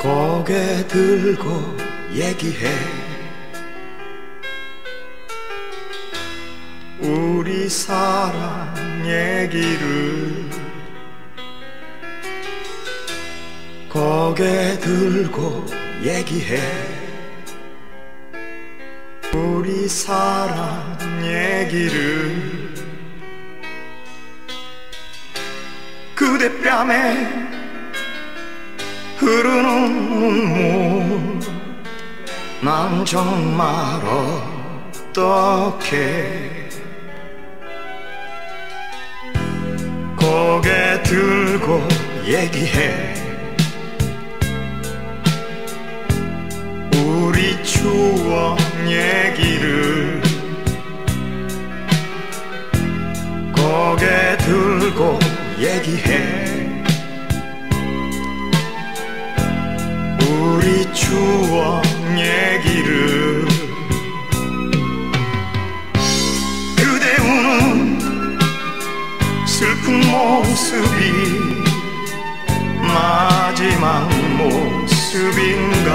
고개 들고 얘기해. 우리 사랑 얘기를. 고개 들고 얘기해. 우리 사랑 얘기를. 그대 뺨에 흐르는 눈물. 난 정말 어떡해. 고개 들고 얘기해. 우리 추억 얘기를. 고개 들고 얘기해 추억 얘기를. 그대 우는 슬픈 모습이 마지막 모습인가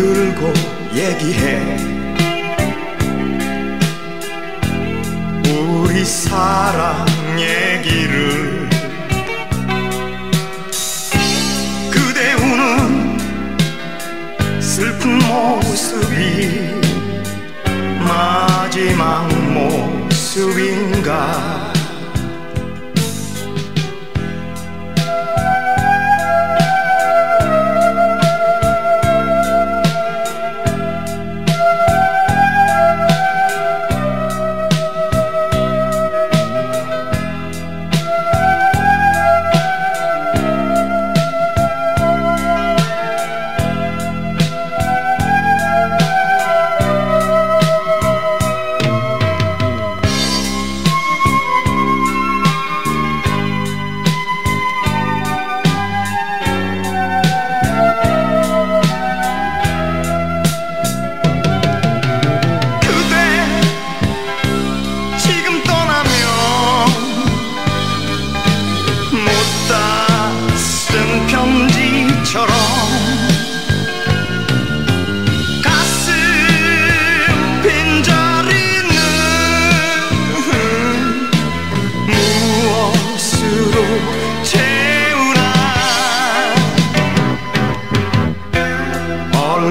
들고 얘기해. 우리 사랑 얘기를. 그대 우는 슬픈 모습이 마지막 모습인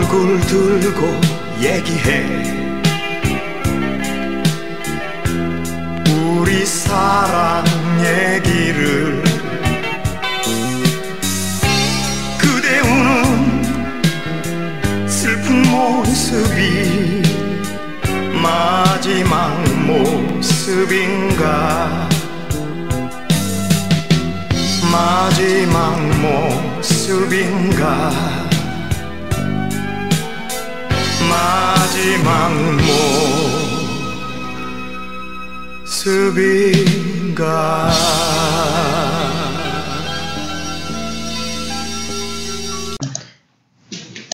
얼굴 들고 얘기해. 우리 사랑 얘기를. 그대 우는 슬픈 모습이 마지막 모습인가? 마지막 모습인가 마지막 모습인가